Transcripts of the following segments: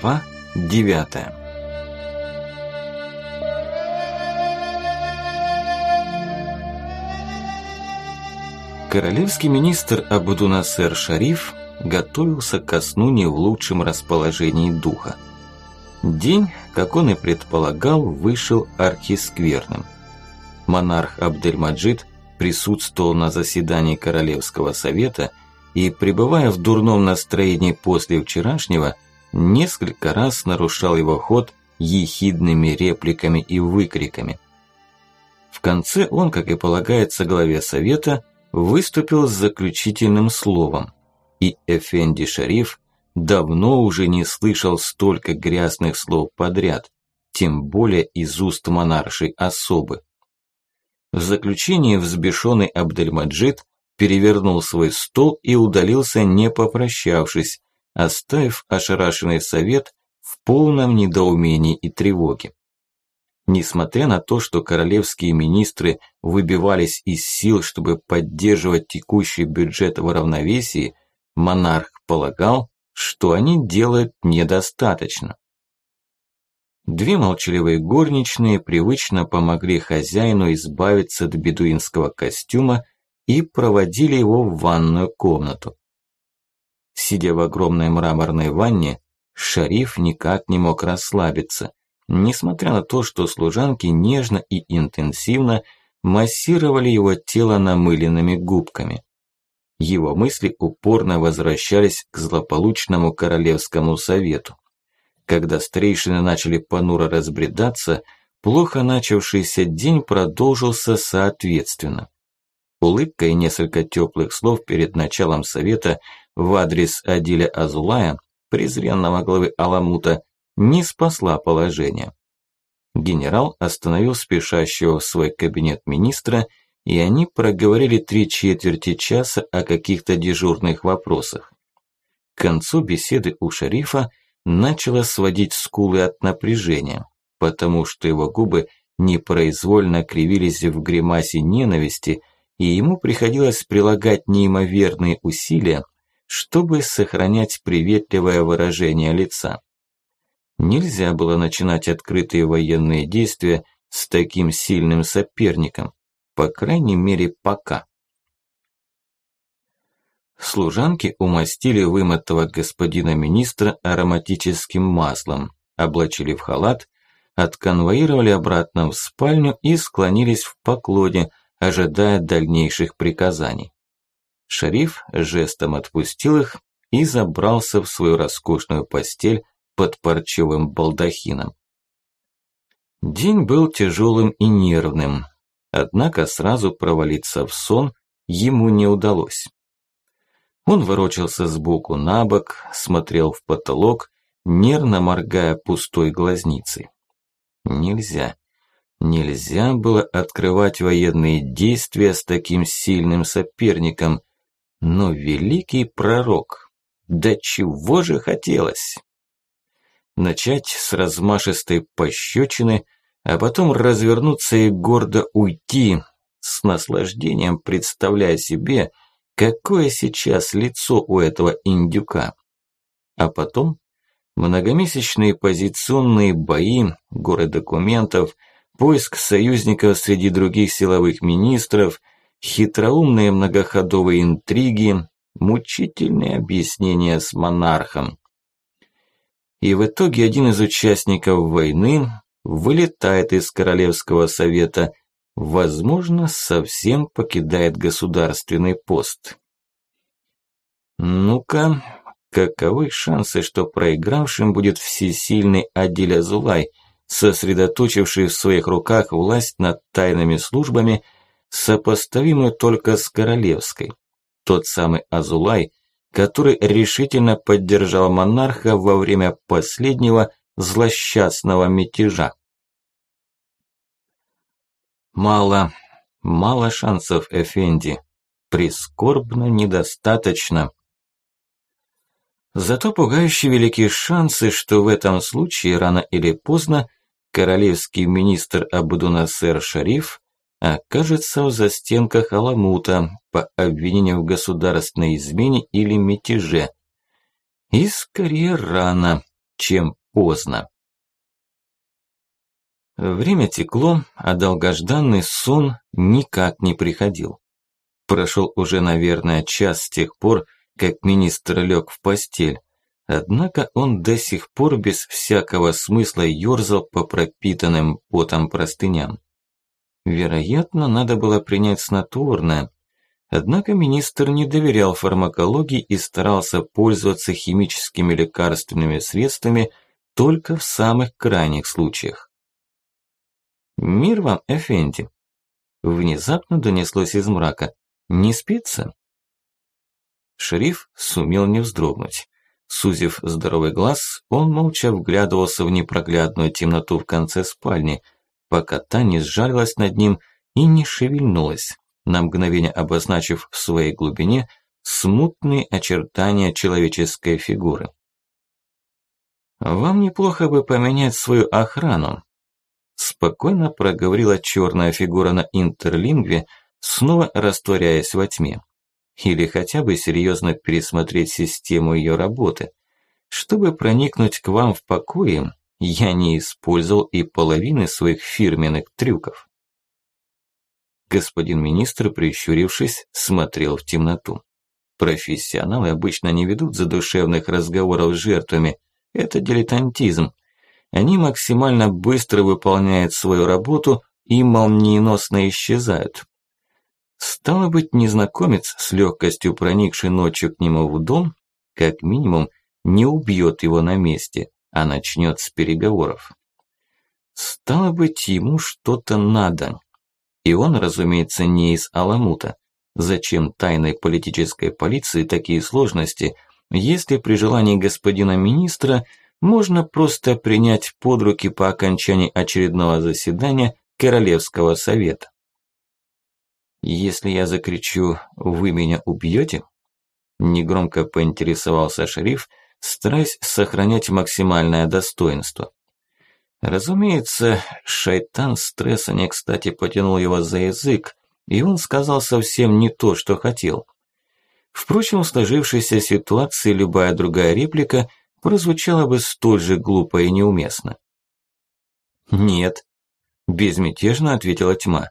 Глава 9 Королевский министр Абудунасер Шариф готовился ко сну не в лучшем расположении духа. День, как он и предполагал, вышел архискверным. Монарх Абдельмаджид присутствовал на заседании Королевского совета и, пребывая в дурном настроении после вчерашнего, несколько раз нарушал его ход ехидными репликами и выкриками. В конце он, как и полагается главе совета, выступил с заключительным словом, и Эфенди Шариф давно уже не слышал столько грязных слов подряд, тем более из уст монаршей особы. В заключении взбешенный Абдельмаджид перевернул свой стол и удалился, не попрощавшись, оставив ошарашенный совет в полном недоумении и тревоге. Несмотря на то, что королевские министры выбивались из сил, чтобы поддерживать текущий бюджет в равновесии, монарх полагал, что они делают недостаточно. Две молчаливые горничные привычно помогли хозяину избавиться от бедуинского костюма и проводили его в ванную комнату. Сидя в огромной мраморной ванне, шариф никак не мог расслабиться, несмотря на то, что служанки нежно и интенсивно массировали его тело намыленными губками. Его мысли упорно возвращались к злополучному королевскому совету. Когда старейшины начали понуро разбредаться, плохо начавшийся день продолжился соответственно. Улыбка и несколько теплых слов перед началом совета в адрес Адиля Азулая, презренного главы Аламута, не спасла положение. Генерал остановил спешащего в свой кабинет министра, и они проговорили три четверти часа о каких-то дежурных вопросах. К концу беседы у шерифа начало сводить скулы от напряжения, потому что его губы непроизвольно кривились в гримасе ненависти, и ему приходилось прилагать неимоверные усилия, чтобы сохранять приветливое выражение лица. Нельзя было начинать открытые военные действия с таким сильным соперником, по крайней мере пока. Служанки умастили вымытого господина министра ароматическим маслом, облачили в халат, отконвоировали обратно в спальню и склонились в поклоне, ожидая дальнейших приказаний. Шариф жестом отпустил их и забрался в свою роскошную постель под парчевым балдахином. День был тяжелым и нервным, однако сразу провалиться в сон ему не удалось. Он ворочался сбоку на бок, смотрел в потолок, нервно моргая пустой глазницей. Нельзя. Нельзя было открывать военные действия с таким сильным соперником. Но великий пророк, да чего же хотелось? Начать с размашистой пощечины, а потом развернуться и гордо уйти, с наслаждением представляя себе, Какое сейчас лицо у этого индюка? А потом многомесячные позиционные бои, горы документов, поиск союзников среди других силовых министров, хитроумные многоходовые интриги, мучительные объяснения с монархом. И в итоге один из участников войны вылетает из Королевского совета, возможно, совсем покидает государственный пост. Ну-ка, каковы шансы, что проигравшим будет всесильный Адиль Азулай, сосредоточивший в своих руках власть над тайными службами, сопоставимую только с королевской? Тот самый Азулай, который решительно поддержал монарха во время последнего злосчастного мятежа. Мало, мало шансов, Эфенди. Прискорбно недостаточно. Зато пугающие великие шансы, что в этом случае рано или поздно королевский министр Абдунасер Шариф окажется в застенках Аламута по обвинению в государственной измене или мятеже. И скорее рано, чем поздно. Время текло, а долгожданный сон никак не приходил. Прошел уже, наверное, час с тех пор, как министр лег в постель. Однако он до сих пор без всякого смысла ёрзал по пропитанным потом простыням. Вероятно, надо было принять снотворное. Однако министр не доверял фармакологии и старался пользоваться химическими лекарственными средствами только в самых крайних случаях. «Мир вам, Эфенди!» Внезапно донеслось из мрака. «Не спится?» Шериф сумел не вздрогнуть. Сузив здоровый глаз, он молча вглядывался в непроглядную темноту в конце спальни, пока та не сжалилась над ним и не шевельнулась, на мгновение обозначив в своей глубине смутные очертания человеческой фигуры. «Вам неплохо бы поменять свою охрану», Спокойно проговорила черная фигура на интерлингве, снова растворяясь во тьме. Или хотя бы серьезно пересмотреть систему ее работы. Чтобы проникнуть к вам в покое, я не использовал и половины своих фирменных трюков. Господин министр, прищурившись, смотрел в темноту. Профессионалы обычно не ведут задушевных разговоров с жертвами. Это дилетантизм, они максимально быстро выполняют свою работу и молниеносно исчезают. Стало быть, незнакомец, с легкостью проникший ночью к нему в дом, как минимум, не убьет его на месте, а начнет с переговоров. Стало быть, ему что-то надо. И он, разумеется, не из Аламута. Зачем тайной политической полиции такие сложности, если при желании господина министра – можно просто принять под руки по окончании очередного заседания Королевского совета. «Если я закричу «Вы меня убьете?» Негромко поинтересовался шериф, стараясь сохранять максимальное достоинство. Разумеется, шайтан стресса не кстати потянул его за язык, и он сказал совсем не то, что хотел. Впрочем, в сложившейся ситуации любая другая реплика – прозвучало бы столь же глупо и неуместно. «Нет», – безмятежно ответила тьма.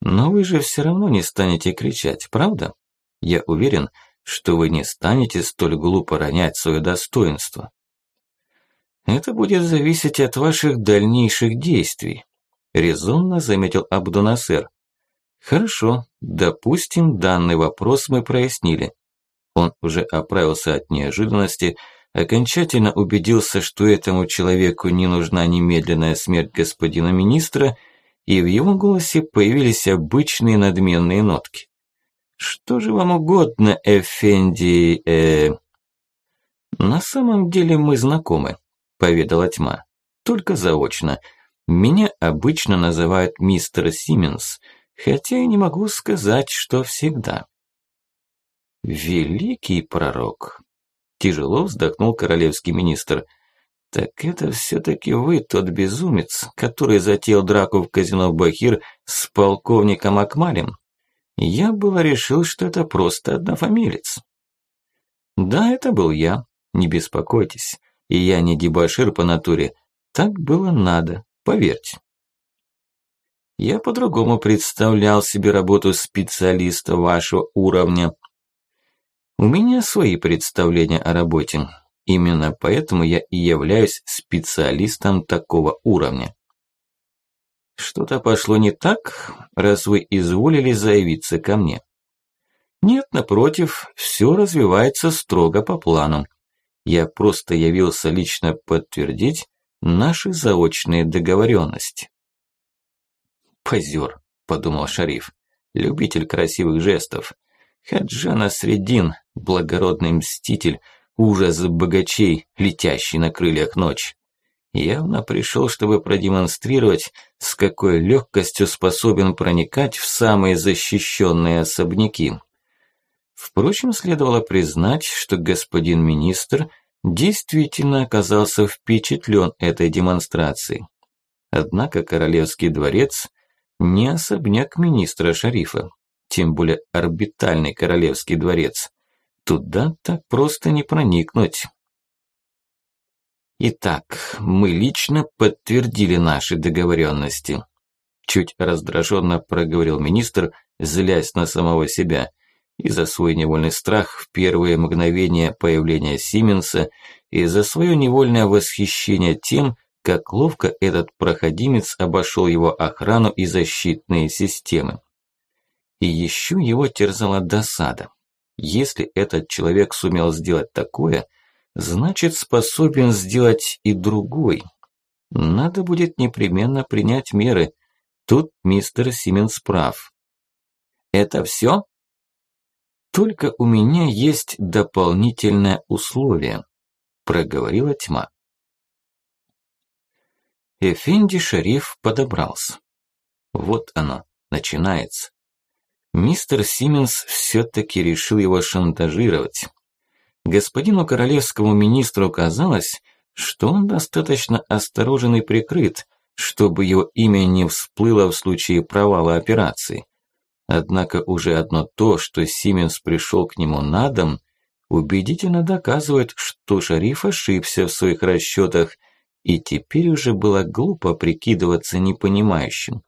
«Но вы же все равно не станете кричать, правда? Я уверен, что вы не станете столь глупо ронять свое достоинство. Это будет зависеть от ваших дальнейших действий», – резонно заметил Абдунасер. «Хорошо, допустим, данный вопрос мы прояснили». Он уже оправился от неожиданности, – окончательно убедился, что этому человеку не нужна немедленная смерть господина министра, и в его голосе появились обычные надменные нотки. «Что же вам угодно, Эфенди, э...» «На самом деле мы знакомы», – поведала тьма. «Только заочно. Меня обычно называют мистер Сименс, хотя и не могу сказать, что всегда». «Великий пророк», Тяжело вздохнул королевский министр. Так это все-таки вы тот безумец, который затеял драку в казино Бахир с полковником Акмалем? Я было решил, что это просто однофамилец. Да, это был я, не беспокойтесь. И я не дебошир по натуре. Так было надо, поверьте. Я по-другому представлял себе работу специалиста вашего уровня, у меня свои представления о работе. Именно поэтому я и являюсь специалистом такого уровня. Что-то пошло не так, раз вы изволили заявиться ко мне. Нет, напротив, все развивается строго по плану. Я просто явился лично подтвердить наши заочные договоренности. Позер, подумал шариф, любитель красивых жестов. Хаджана Средин, благородный мститель, ужас богачей, летящий на крыльях ночь. Явно пришел, чтобы продемонстрировать, с какой легкостью способен проникать в самые защищенные особняки. Впрочем, следовало признать, что господин министр действительно оказался впечатлен этой демонстрацией. Однако королевский дворец не особняк министра шарифа тем более орбитальный королевский дворец. Туда так просто не проникнуть. Итак, мы лично подтвердили наши договоренности. Чуть раздраженно проговорил министр, злясь на самого себя и за свой невольный страх в первые мгновения появления Сименса, и за свое невольное восхищение тем, как ловко этот проходимец обошел его охрану и защитные системы. И еще его терзала досада. Если этот человек сумел сделать такое, значит способен сделать и другой. Надо будет непременно принять меры. Тут мистер Сименс прав. Это все? Только у меня есть дополнительное условие, проговорила тьма. Эфенди Шариф подобрался. Вот оно, начинается. Мистер Сименс все-таки решил его шантажировать. Господину королевскому министру казалось, что он достаточно осторожен и прикрыт, чтобы его имя не всплыло в случае провала операции. Однако уже одно то, что Сименс пришел к нему на дом, убедительно доказывает, что шариф ошибся в своих расчетах, и теперь уже было глупо прикидываться непонимающим.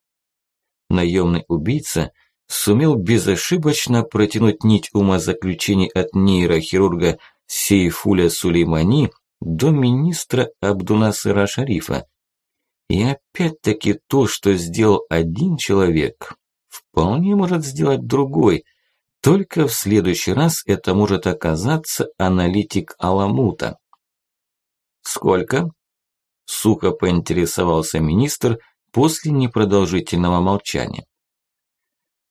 Наемный убийца сумел безошибочно протянуть нить умозаключений от нейрохирурга Сейфуля Сулеймани до министра Абдунасыра Шарифа. И опять-таки то, что сделал один человек, вполне может сделать другой. Только в следующий раз это может оказаться аналитик Аламута. «Сколько?» – сухо поинтересовался министр после непродолжительного молчания.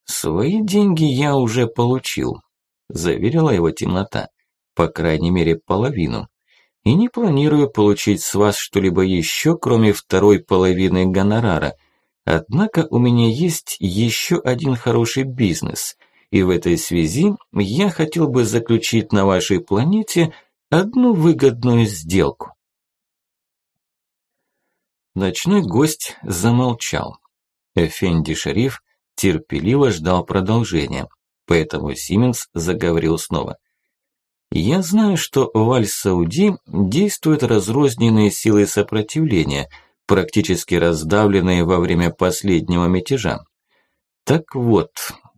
«Свои деньги я уже получил», – заверила его темнота. «По крайней мере, половину. И не планирую получить с вас что-либо еще, кроме второй половины гонорара – Однако у меня есть еще один хороший бизнес, и в этой связи я хотел бы заключить на вашей планете одну выгодную сделку. Ночной гость замолчал. Эфенди Шериф терпеливо ждал продолжения, поэтому Сименс заговорил снова. «Я знаю, что в Аль-Сауди действуют разрозненные силы сопротивления – практически раздавленные во время последнего мятежа. Так вот,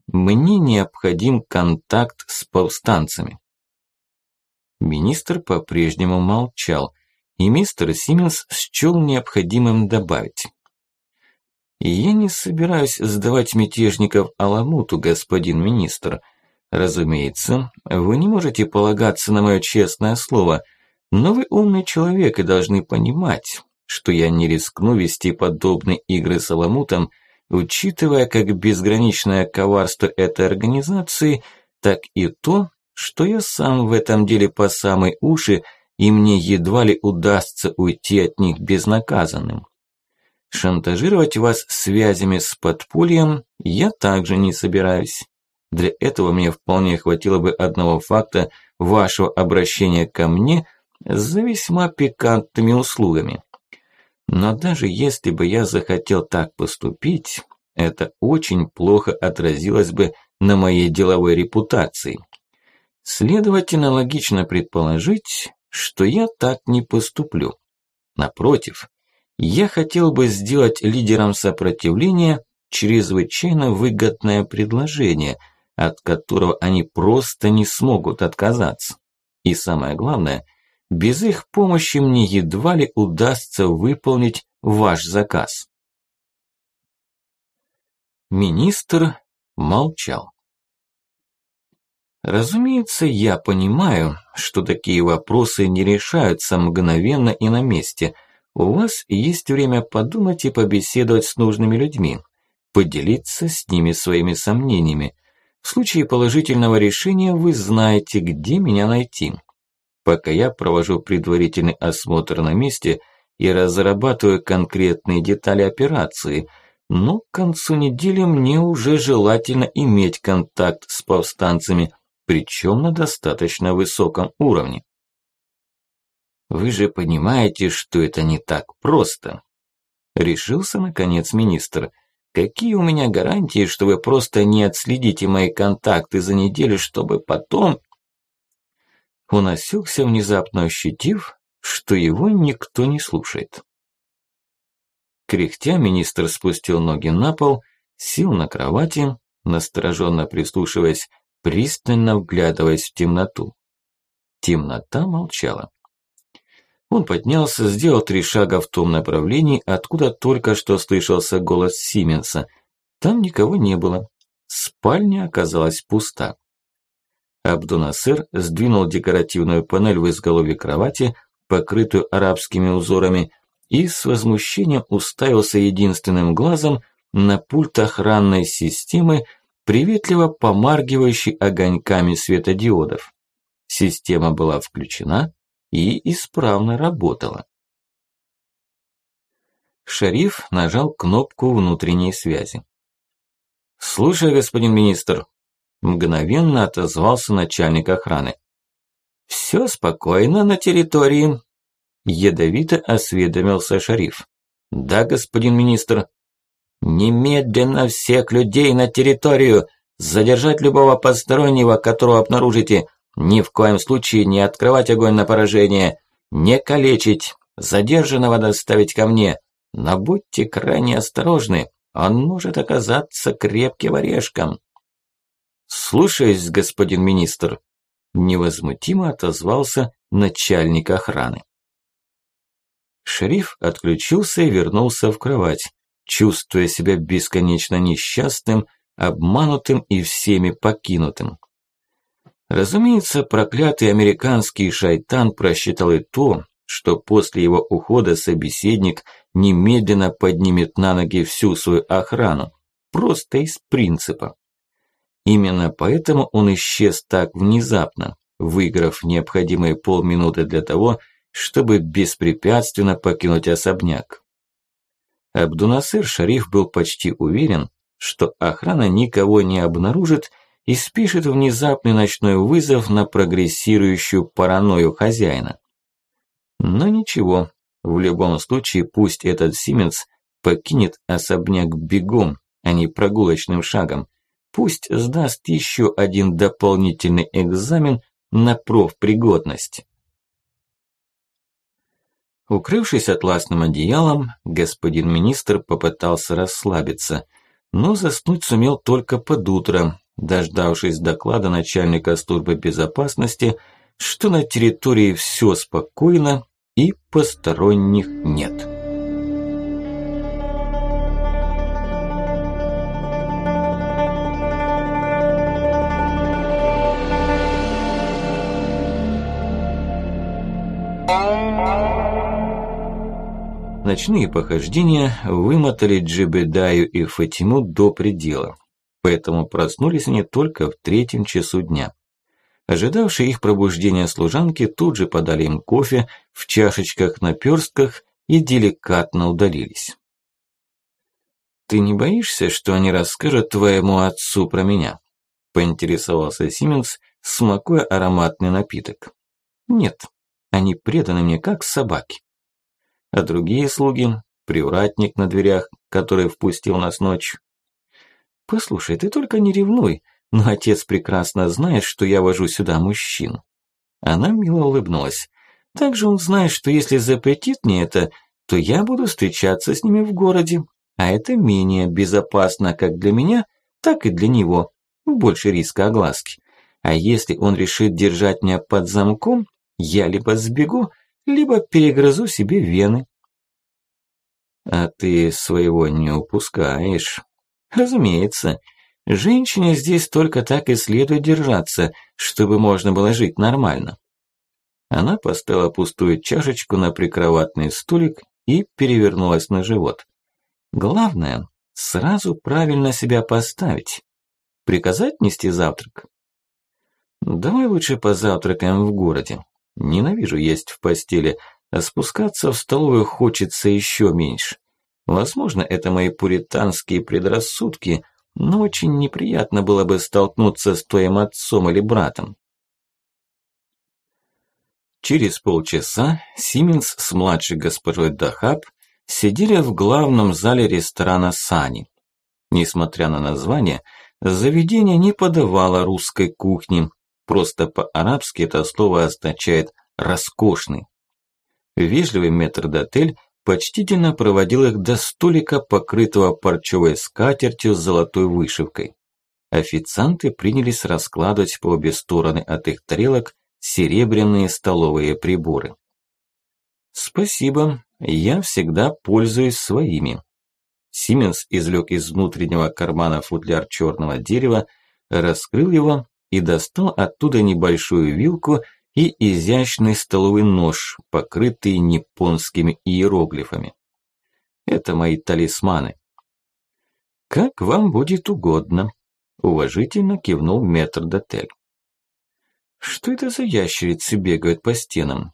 мне необходим контакт с повстанцами. Министр по-прежнему молчал, и мистер Сименс счел необходимым добавить. «Я не собираюсь сдавать мятежников Аламуту, господин министр. Разумеется, вы не можете полагаться на мое честное слово, но вы умный человек и должны понимать, что я не рискну вести подобные игры с Аламутом, учитывая как безграничное коварство этой организации, так и то, что я сам в этом деле по самой уши, и мне едва ли удастся уйти от них безнаказанным. Шантажировать вас связями с подпольем я также не собираюсь. Для этого мне вполне хватило бы одного факта вашего обращения ко мне за весьма пикантными услугами. Но даже если бы я захотел так поступить, это очень плохо отразилось бы на моей деловой репутации. Следовательно, логично предположить, что я так не поступлю. Напротив, я хотел бы сделать лидерам сопротивления чрезвычайно выгодное предложение, от которого они просто не смогут отказаться. И самое главное – без их помощи мне едва ли удастся выполнить ваш заказ. Министр молчал. Разумеется, я понимаю, что такие вопросы не решаются мгновенно и на месте. У вас есть время подумать и побеседовать с нужными людьми, поделиться с ними своими сомнениями. В случае положительного решения вы знаете, где меня найти пока я провожу предварительный осмотр на месте и разрабатываю конкретные детали операции, но к концу недели мне уже желательно иметь контакт с повстанцами, причем на достаточно высоком уровне. Вы же понимаете, что это не так просто. Решился, наконец, министр. Какие у меня гарантии, что вы просто не отследите мои контакты за неделю, чтобы потом... Он осекся, внезапно ощутив, что его никто не слушает. Кряхтя министр спустил ноги на пол, сел на кровати, настороженно прислушиваясь, пристально вглядываясь в темноту. Темнота молчала. Он поднялся, сделал три шага в том направлении, откуда только что слышался голос Сименса. Там никого не было. Спальня оказалась пуста. Абдунасыр сдвинул декоративную панель в изголовье кровати, покрытую арабскими узорами, и с возмущением уставился единственным глазом на пульт охранной системы, приветливо помаргивающий огоньками светодиодов. Система была включена и исправно работала. Шариф нажал кнопку внутренней связи. «Слушай, господин министр», – мгновенно отозвался начальник охраны. «Все спокойно на территории», – ядовито осведомился шариф. «Да, господин министр». «Немедленно всех людей на территорию! Задержать любого постороннего, которого обнаружите! Ни в коем случае не открывать огонь на поражение! Не калечить! Задержанного доставить ко мне! Но будьте крайне осторожны, он может оказаться крепким орешком!» «Слушаюсь, господин министр», – невозмутимо отозвался начальник охраны. Шериф отключился и вернулся в кровать, чувствуя себя бесконечно несчастным, обманутым и всеми покинутым. Разумеется, проклятый американский шайтан просчитал и то, что после его ухода собеседник немедленно поднимет на ноги всю свою охрану, просто из принципа. Именно поэтому он исчез так внезапно, выиграв необходимые полминуты для того, чтобы беспрепятственно покинуть особняк. Абдунасыр Шариф был почти уверен, что охрана никого не обнаружит и спишет внезапный ночной вызов на прогрессирующую паранойю хозяина. Но ничего, в любом случае пусть этот Сименс покинет особняк бегом, а не прогулочным шагом. Пусть сдаст еще один дополнительный экзамен на профпригодность. Укрывшись атласным одеялом, господин министр попытался расслабиться, но заснуть сумел только под утро, дождавшись доклада начальника службы безопасности, что на территории все спокойно и посторонних нет. Ночные похождения вымотали Джебедаю и Фатиму до предела, поэтому проснулись они только в третьем часу дня. Ожидавшие их пробуждения служанки тут же подали им кофе в чашечках-наперстках и деликатно удалились. «Ты не боишься, что они расскажут твоему отцу про меня?» – поинтересовался Сименс, смакуя ароматный напиток. «Нет, они преданы мне как собаки а другие слуги, привратник на дверях, который впустил нас ночью. Послушай, ты только не ревнуй, но отец прекрасно знает, что я вожу сюда мужчин. Она мило улыбнулась. Также он знает, что если запретит мне это, то я буду встречаться с ними в городе, а это менее безопасно как для меня, так и для него. Больше риска огласки. А если он решит держать меня под замком, я либо сбегу, либо перегрызу себе вены. А ты своего не упускаешь. Разумеется, женщине здесь только так и следует держаться, чтобы можно было жить нормально. Она поставила пустую чашечку на прикроватный столик и перевернулась на живот. Главное, сразу правильно себя поставить. Приказать нести завтрак? Давай лучше позавтракаем в городе. Ненавижу есть в постели, а спускаться в столовую хочется еще меньше. Возможно, это мои пуританские предрассудки, но очень неприятно было бы столкнуться с твоим отцом или братом. Через полчаса Сименс с младшей госпожой Дахаб сидели в главном зале ресторана Сани. Несмотря на название, заведение не подавало русской кухни, Просто по-арабски это слово означает «роскошный». Вежливый метрдотель почтительно проводил их до столика, покрытого парчевой скатертью с золотой вышивкой. Официанты принялись раскладывать по обе стороны от их тарелок серебряные столовые приборы. «Спасибо, я всегда пользуюсь своими». Сименс извлек из внутреннего кармана футляр черного дерева, раскрыл его и достал оттуда небольшую вилку и изящный столовый нож, покрытый японскими иероглифами. Это мои талисманы. Как вам будет угодно, уважительно кивнул метрдотель. Что это за ящерицы бегают по стенам?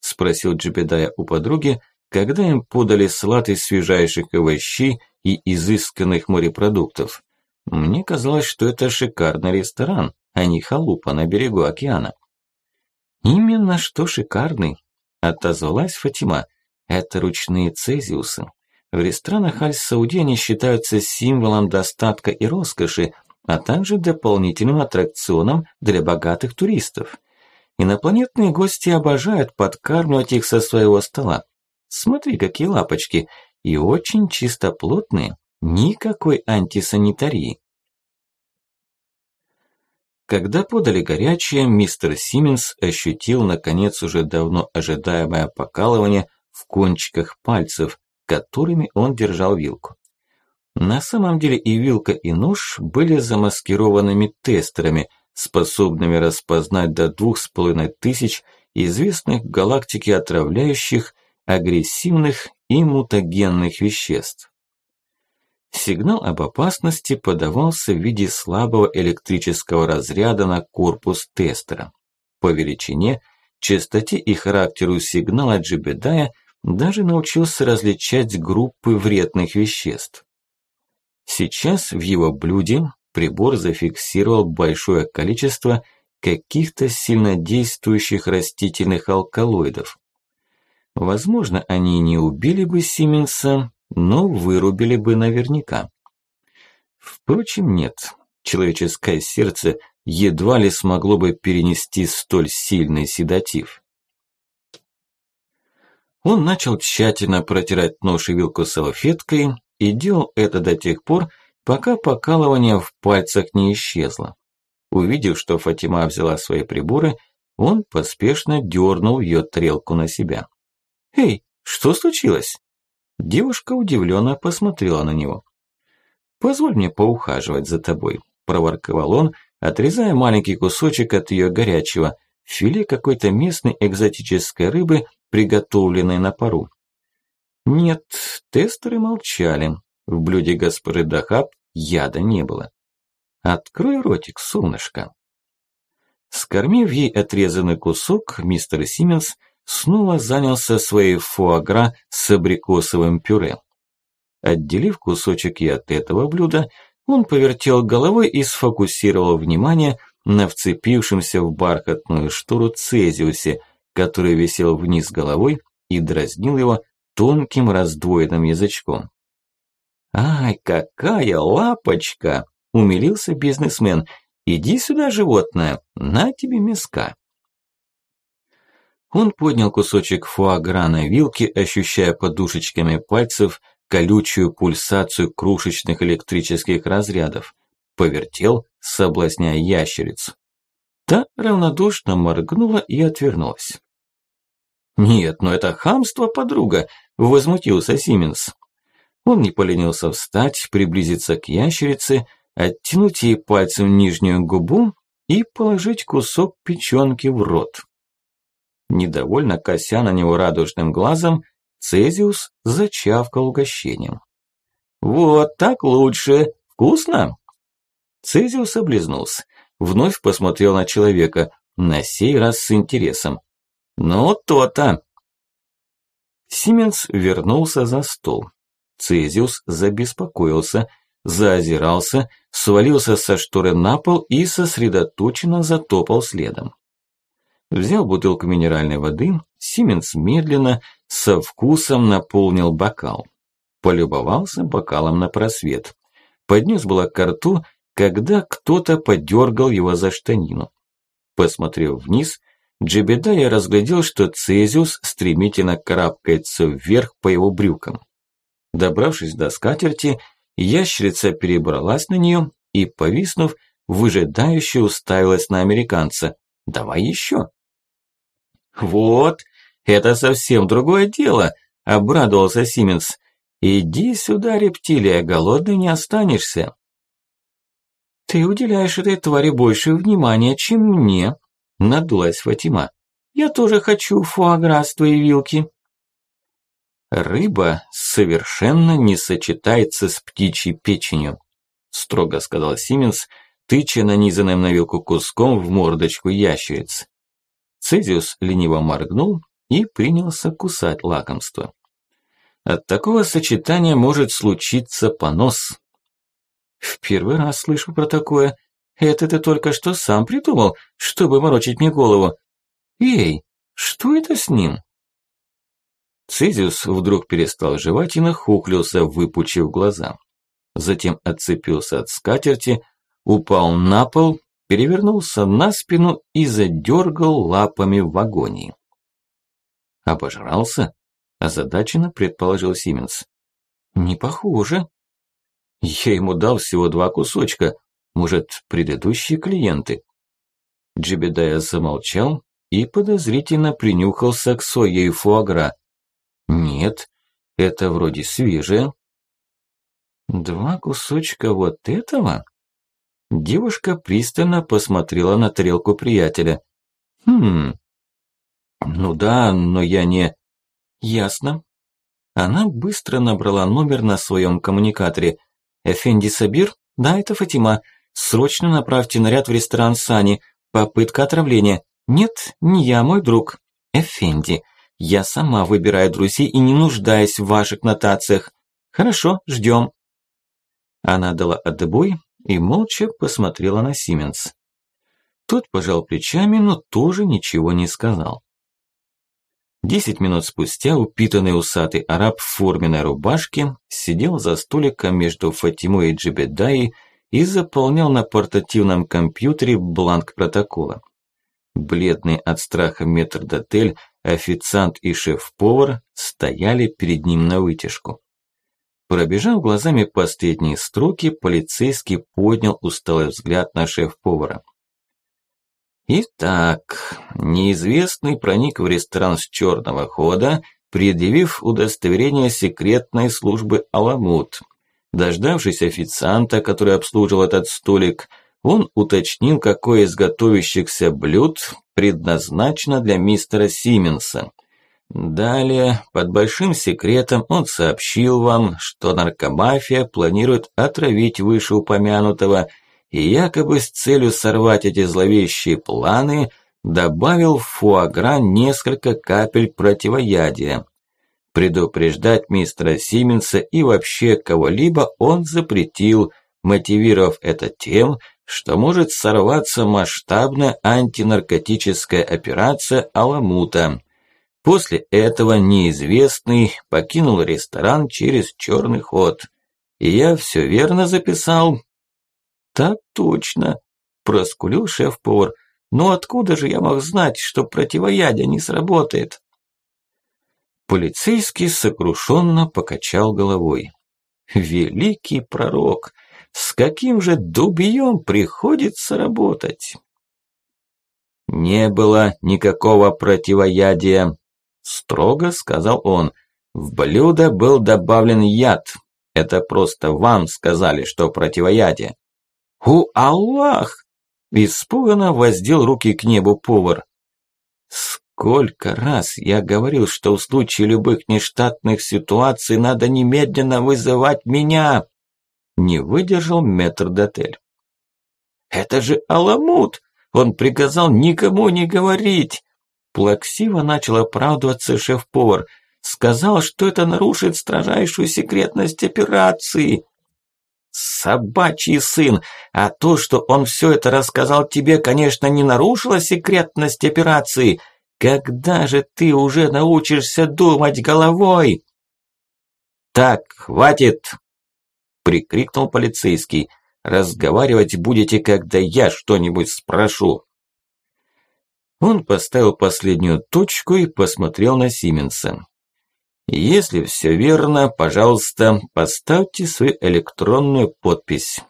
Спросил Джебедая у подруги, когда им подали салат из свежайших овощей и изысканных морепродуктов. Мне казалось, что это шикарный ресторан, а не халупа на берегу океана. Именно что шикарный, отозвалась Фатима. Это ручные цезиусы. В ресторанах Аль-Сауди они считаются символом достатка и роскоши, а также дополнительным аттракционом для богатых туристов. Инопланетные гости обожают подкармливать их со своего стола. Смотри, какие лапочки, и очень чистоплотные, никакой антисанитарии. Когда подали горячее, мистер Симмонс ощутил, наконец, уже давно ожидаемое покалывание в кончиках пальцев, которыми он держал вилку. На самом деле и вилка, и нож были замаскированными тестерами, способными распознать до двух с половиной тысяч известных в галактике отравляющих, агрессивных и мутагенных веществ. Сигнал об опасности подавался в виде слабого электрического разряда на корпус тестера. По величине, частоте и характеру сигнала Джебедая даже научился различать группы вредных веществ. Сейчас в его блюде прибор зафиксировал большое количество каких-то сильнодействующих растительных алкалоидов. Возможно, они не убили бы Сименса, но вырубили бы наверняка. Впрочем, нет. Человеческое сердце едва ли смогло бы перенести столь сильный седатив. Он начал тщательно протирать нож и вилку салфеткой и делал это до тех пор, пока покалывание в пальцах не исчезло. Увидев, что Фатима взяла свои приборы, он поспешно дернул ее тарелку на себя. «Эй, что случилось?» Девушка удивленно посмотрела на него. «Позволь мне поухаживать за тобой», – проворковал он, отрезая маленький кусочек от ее горячего, филе какой-то местной экзотической рыбы, приготовленной на пару. Нет, тестеры молчали. В блюде госпожи Дахаб яда не было. «Открой ротик, солнышко». Скормив ей отрезанный кусок, мистер Сименс – снова занялся своей фуагра с абрикосовым пюре. Отделив кусочек и от этого блюда, он повертел головой и сфокусировал внимание на вцепившемся в бархатную штору Цезиусе, который висел вниз головой и дразнил его тонким раздвоенным язычком. «Ай, какая лапочка!» – умилился бизнесмен. «Иди сюда, животное, на тебе миска». Он поднял кусочек фуагра на вилке, ощущая подушечками пальцев колючую пульсацию крошечных электрических разрядов. Повертел, соблазняя ящерицу. Та равнодушно моргнула и отвернулась. «Нет, но это хамство, подруга!» – возмутился Сименс. Он не поленился встать, приблизиться к ящерице, оттянуть ей пальцем нижнюю губу и положить кусок печенки в рот. Недовольно кося на него радужным глазом, Цезиус зачавкал угощением. «Вот так лучше! Вкусно?» Цезиус облизнулся, вновь посмотрел на человека, на сей раз с интересом. «Ну, то-то!» Сименс вернулся за стол. Цезиус забеспокоился, заозирался, свалился со шторы на пол и сосредоточенно затопал следом. Взял бутылку минеральной воды, Сименс медленно, со вкусом наполнил бокал. Полюбовался бокалом на просвет. Поднес было к рту, когда кто-то подергал его за штанину. Посмотрев вниз, Джебедая разглядел, что Цезиус стремительно карабкается вверх по его брюкам. Добравшись до скатерти, ящерица перебралась на нее и, повиснув, выжидающе уставилась на американца. «Давай еще!» «Вот, это совсем другое дело!» – обрадовался Сименс. «Иди сюда, рептилия, голодный не останешься!» «Ты уделяешь этой твари больше внимания, чем мне», – надулась Фатима. «Я тоже хочу фуагра с твоей вилки». «Рыба совершенно не сочетается с птичьей печенью», – строго сказал Сименс, тыча нанизанным на вилку куском в мордочку ящериц. Цезиус лениво моргнул и принялся кусать лакомство. От такого сочетания может случиться понос. В первый раз слышу про такое. Это ты только что сам придумал, чтобы морочить мне голову. Эй, что это с ним? Цезиус вдруг перестал жевать и нахуклился, выпучив глаза. Затем отцепился от скатерти, упал на пол, перевернулся на спину и задергал лапами в агонии. «Обожрался?» – озадаченно предположил Сименс. «Не похоже». «Я ему дал всего два кусочка. Может, предыдущие клиенты?» Джебедая замолчал и подозрительно принюхался к своей фуагра. «Нет, это вроде свежее». «Два кусочка вот этого?» Девушка пристально посмотрела на тарелку приятеля. «Хм, ну да, но я не...» «Ясно». Она быстро набрала номер на своем коммуникаторе. «Эфенди Сабир? Да, это Фатима. Срочно направьте наряд в ресторан Сани. Попытка отравления. Нет, не я, мой друг. Эфенди, я сама выбираю друзей и не нуждаюсь в ваших нотациях. Хорошо, ждем». Она дала отбой и молча посмотрела на Сименс. Тот пожал плечами, но тоже ничего не сказал. Десять минут спустя упитанный усатый араб в форменной рубашке сидел за столиком между Фатимой и Джебедаей и заполнял на портативном компьютере бланк протокола. Бледный от страха метрдотель, официант и шеф-повар стояли перед ним на вытяжку. Пробежав глазами последние строки, полицейский поднял усталый взгляд на шеф-повара. Итак, неизвестный проник в ресторан с черного хода, предъявив удостоверение секретной службы «Аламут». Дождавшись официанта, который обслуживал этот столик, он уточнил, какое из готовящихся блюд предназначено для мистера Сименса. Далее, под большим секретом, он сообщил вам, что наркомафия планирует отравить вышеупомянутого – и якобы с целью сорвать эти зловещие планы добавил в фуагра несколько капель противоядия. Предупреждать мистера Сименса и вообще кого-либо он запретил, мотивировав это тем, что может сорваться масштабная антинаркотическая операция Аламута. После этого неизвестный покинул ресторан через черный ход. И я все верно записал, «Так точно», – проскулил шеф-повар. «Но откуда же я мог знать, что противоядие не сработает?» Полицейский сокрушенно покачал головой. «Великий пророк! С каким же дубьем приходится работать?» «Не было никакого противоядия», – строго сказал он. «В блюдо был добавлен яд. Это просто вам сказали, что противоядие. «У Аллах!» – испуганно воздел руки к небу повар. «Сколько раз я говорил, что в случае любых нештатных ситуаций надо немедленно вызывать меня!» Не выдержал метрдотель. «Это же Аламут! Он приказал никому не говорить!» Плаксиво начал оправдываться шеф-повар. «Сказал, что это нарушит строжайшую секретность операции!» Собачий сын! А то, что он все это рассказал тебе, конечно, не нарушило секретность операции. Когда же ты уже научишься думать головой? Так, хватит! Прикрикнул полицейский. Разговаривать будете, когда я что-нибудь спрошу. Он поставил последнюю точку и посмотрел на Сименса. Если все верно, пожалуйста, поставьте свою электронную подпись.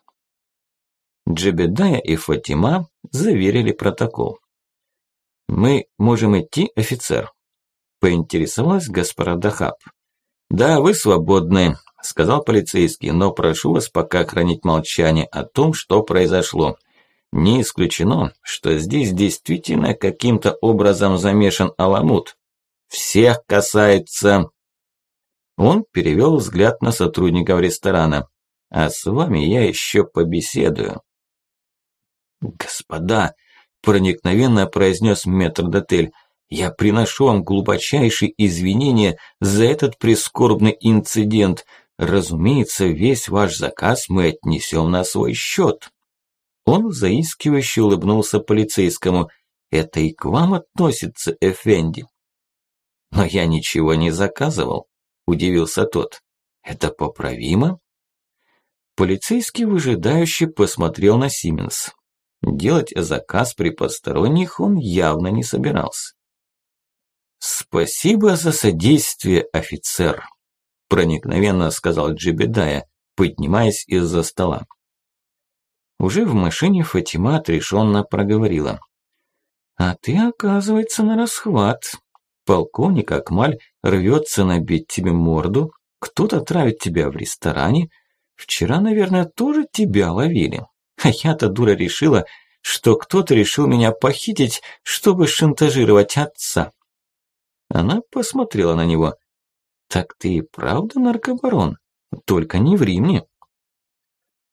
Джебедая и Фатима заверили протокол. «Мы можем идти, офицер?» – поинтересовалась госпожа Дахаб. «Да, вы свободны», – сказал полицейский, «но прошу вас пока хранить молчание о том, что произошло. Не исключено, что здесь действительно каким-то образом замешан Аламут. Всех касается...» Он перевел взгляд на сотрудников ресторана. «А с вами я еще побеседую». «Господа», – проникновенно произнес метрдотель, – «я приношу вам глубочайшие извинения за этот прискорбный инцидент. Разумеется, весь ваш заказ мы отнесем на свой счет». Он заискивающе улыбнулся полицейскому. «Это и к вам относится, Эфенди». «Но я ничего не заказывал», – удивился тот. «Это поправимо?» Полицейский выжидающе посмотрел на Сименс. Делать заказ при посторонних он явно не собирался. «Спасибо за содействие, офицер», – проникновенно сказал Джебедая, поднимаясь из-за стола. Уже в машине Фатима отрешенно проговорила. «А ты, оказывается, на расхват. Полковник Акмаль рвется набить тебе морду, кто-то травит тебя в ресторане. Вчера, наверное, тоже тебя ловили». А я-то, дура, решила, что кто-то решил меня похитить, чтобы шантажировать отца. Она посмотрела на него. «Так ты и правда наркобарон? Только не в Риме».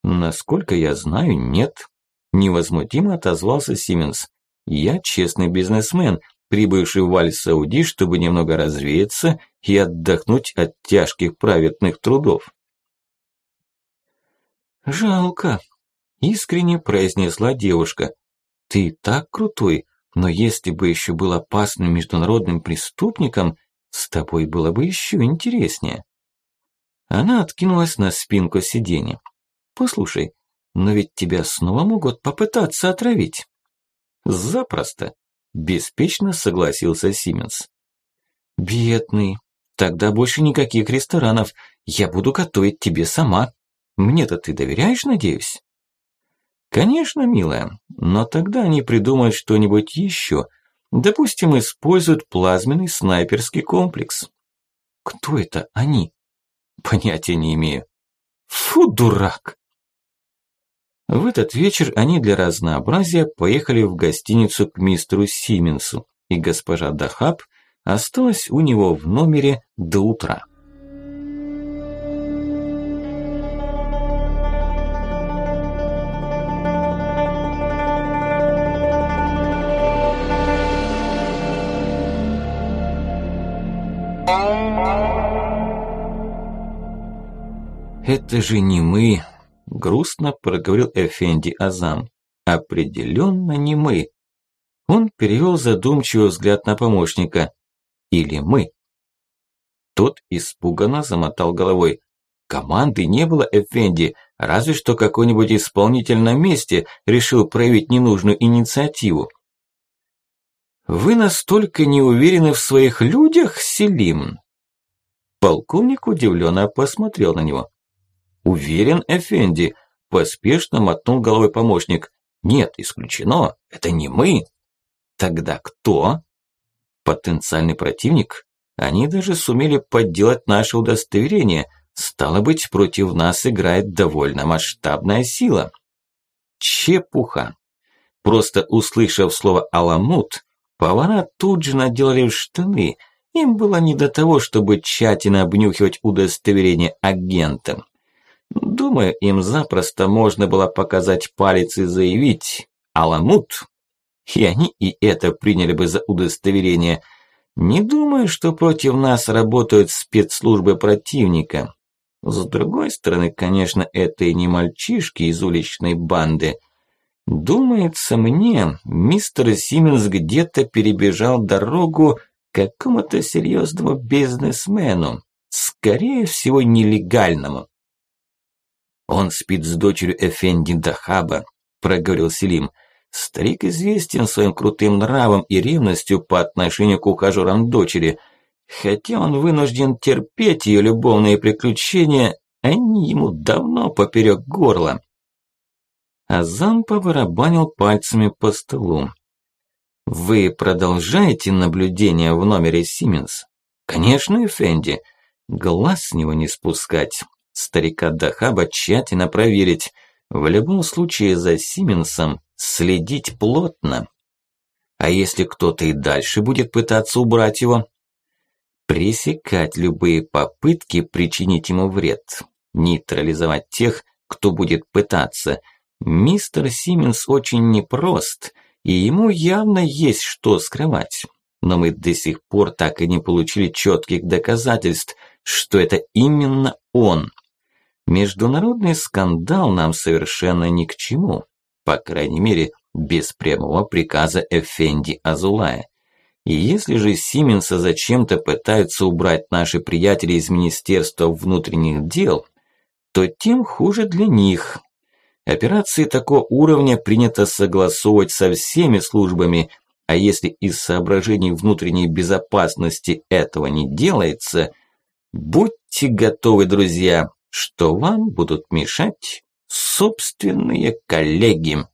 «Насколько я знаю, нет», – невозмутимо отозвался Сименс. «Я честный бизнесмен, прибывший в Аль-Сауди, чтобы немного развеяться и отдохнуть от тяжких праведных трудов». «Жалко», Искренне произнесла девушка. Ты так крутой, но если бы еще был опасным международным преступником, с тобой было бы еще интереснее. Она откинулась на спинку сиденья. Послушай, но ведь тебя снова могут попытаться отравить. Запросто, беспечно согласился Сименс. Бедный, тогда больше никаких ресторанов. Я буду готовить тебе сама. Мне-то ты доверяешь, надеюсь? Конечно, милая, но тогда они придумают что-нибудь еще. Допустим, используют плазменный снайперский комплекс. Кто это они? Понятия не имею. Фу, дурак! В этот вечер они для разнообразия поехали в гостиницу к мистеру Сименсу, и госпожа Дахаб осталась у него в номере до утра. «Это же не мы», – грустно проговорил Эфенди Азам. «Определенно не мы». Он перевел задумчивый взгляд на помощника. «Или мы?» Тот испуганно замотал головой. «Команды не было, Эфенди, разве что какой-нибудь исполнитель на месте решил проявить ненужную инициативу». «Вы настолько не уверены в своих людях, Селим?» Полковник удивленно посмотрел на него. «Уверен, Эфенди», – поспешно мотнул головой помощник. «Нет, исключено, это не мы». «Тогда кто?» «Потенциальный противник? Они даже сумели подделать наше удостоверение. Стало быть, против нас играет довольно масштабная сила». Чепуха. Просто услышав слово «аламут», повара тут же наделали в штаны. Им было не до того, чтобы тщательно обнюхивать удостоверение агентам. Думаю, им запросто можно было показать палец и заявить «Аламут». И они и это приняли бы за удостоверение. Не думаю, что против нас работают спецслужбы противника. С другой стороны, конечно, это и не мальчишки из уличной банды. Думается мне, мистер Сименс где-то перебежал дорогу какому-то серьезному бизнесмену, скорее всего, нелегальному. «Он спит с дочерью Эфенди Дахаба», – проговорил Селим. Старик известен своим крутым нравом и ревностью по отношению к ухажерам дочери. Хотя он вынужден терпеть ее любовные приключения, они ему давно поперек горла. Азам побарабанил пальцами по столу. «Вы продолжаете наблюдение в номере Сименс?» «Конечно, Эфенди. Глаз с него не спускать. Старика Дахаба тщательно проверить. В любом случае за Сименсом следить плотно. А если кто-то и дальше будет пытаться убрать его? Пресекать любые попытки причинить ему вред. Нейтрализовать тех, кто будет пытаться. Мистер Сименс очень непрост, и ему явно есть что скрывать. Но мы до сих пор так и не получили четких доказательств, что это именно он. Международный скандал нам совершенно ни к чему. По крайней мере, без прямого приказа Эфенди Азулая. И если же Сименса зачем-то пытаются убрать наши приятели из Министерства внутренних дел, то тем хуже для них. Операции такого уровня принято согласовывать со всеми службами, а если из соображений внутренней безопасности этого не делается, будьте готовы, друзья, что вам будут мешать собственные коллеги.